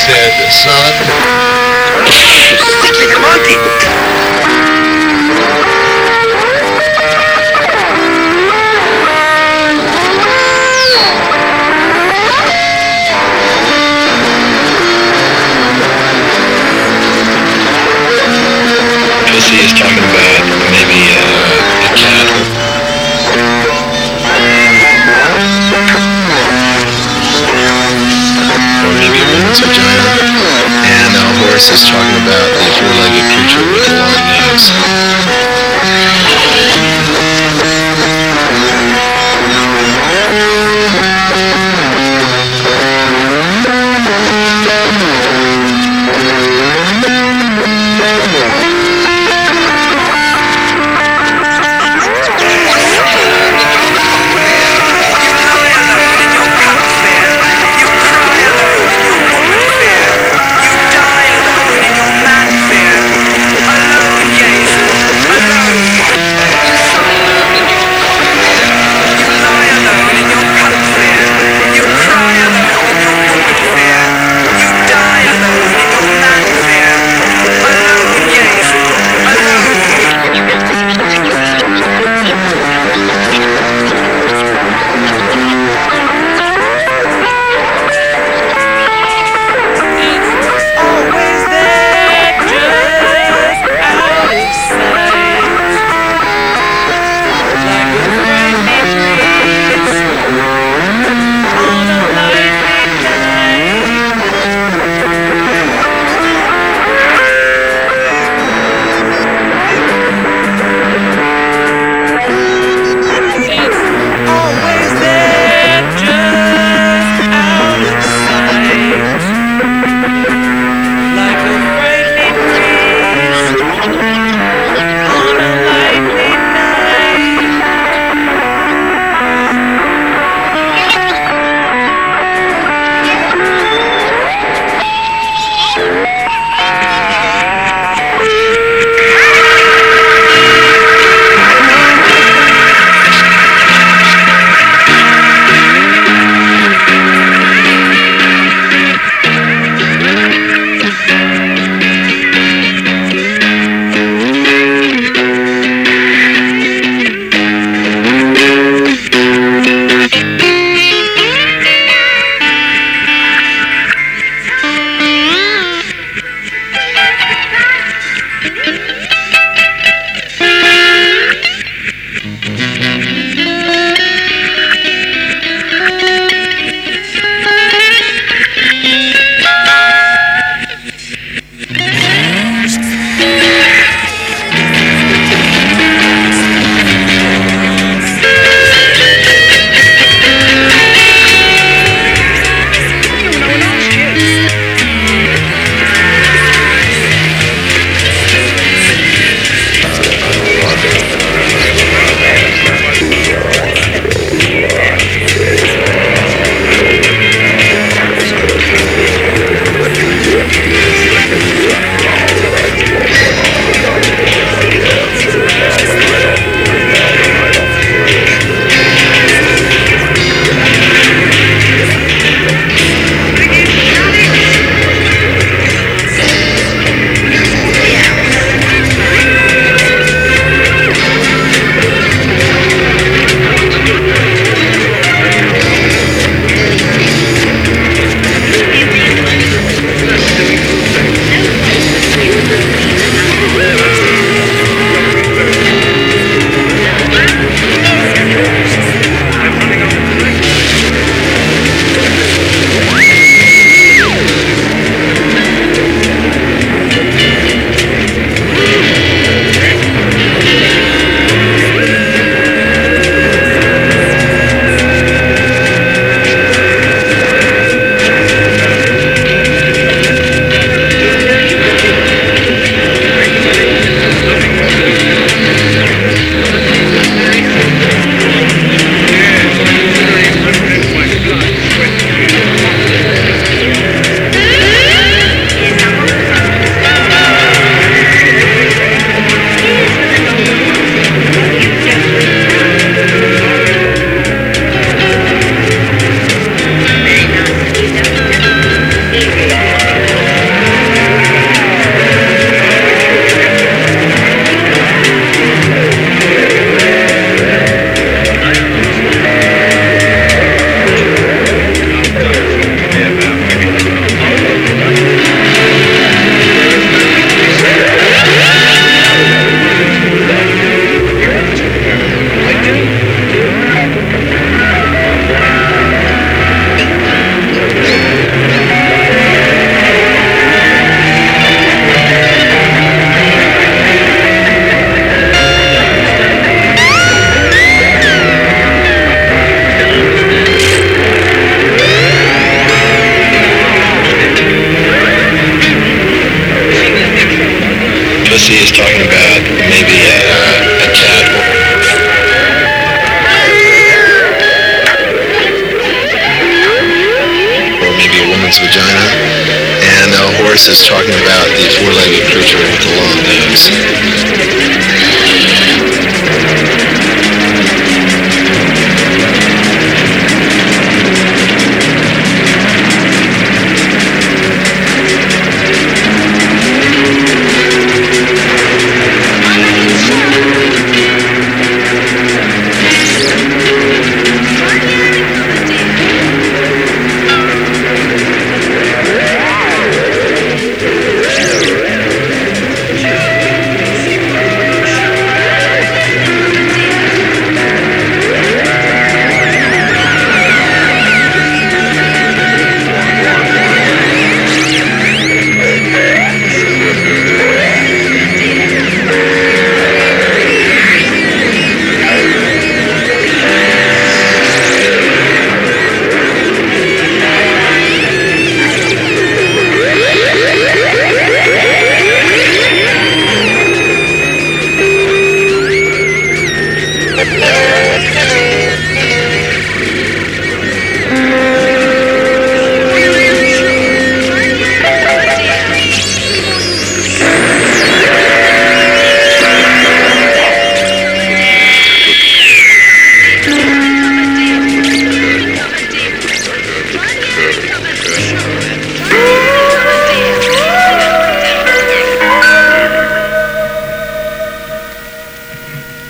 said, the son, Sticky monkey! A woman's vagina, and a horse is talking about the four-legged creature with the long nose.